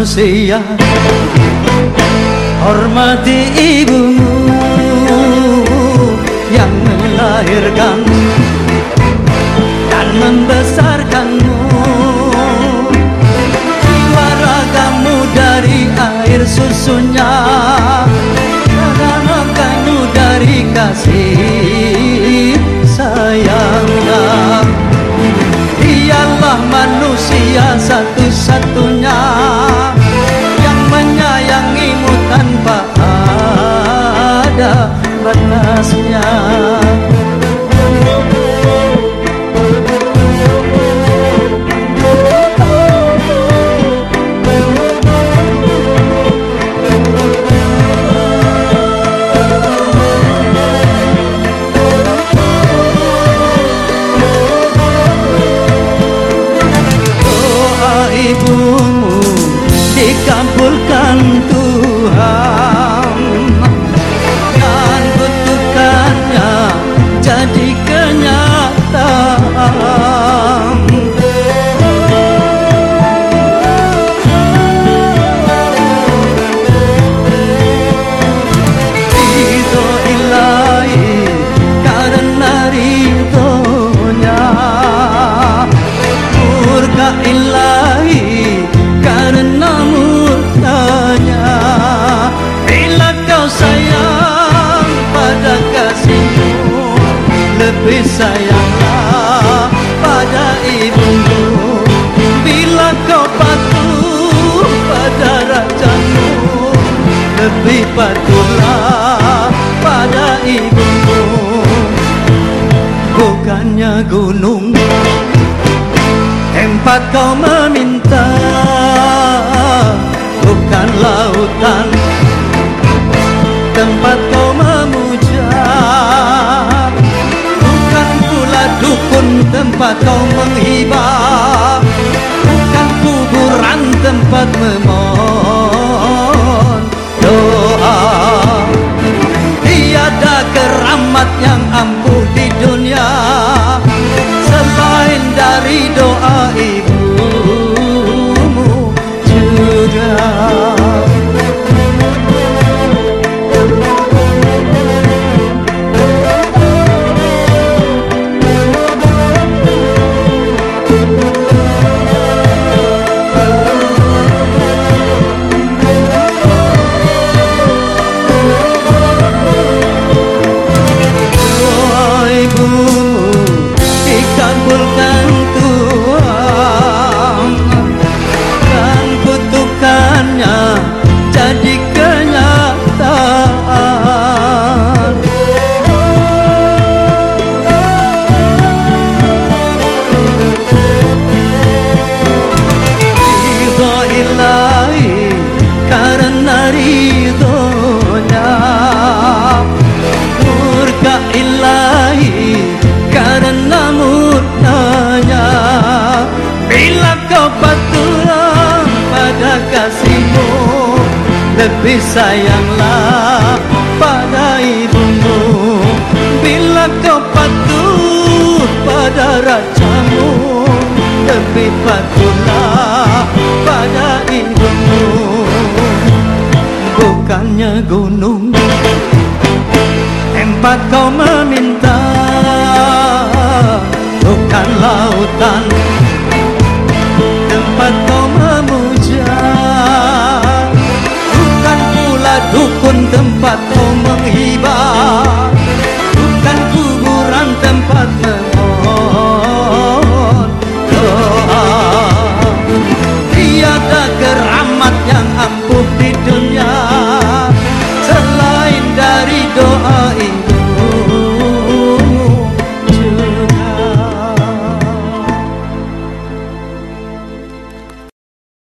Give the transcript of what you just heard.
manusia. Hormati ibumu yang melahirkan dan membesarkanmu. Jiwa ragamu dari air susunya dikabulkan Tuhan. Dan kutukannya jadi kenyataan. Ilahi karena ridhonya. Ilahi karena Lebih sayanglah pada ibumu Bila kau patuh pada rajamu Lebih patuhlah pada ibumu Bukannya gunung Tempat kau meminta Tempat kau menghibah? Bukan kuburan Tempat memohon Patuh pada kasihmu. Lebih sayanglah pada ibumu. Bila kau patuh pada rajamu Lebih patuhlah pada ibumu. Bukannya gunung Tempat kau tempat kau menghibah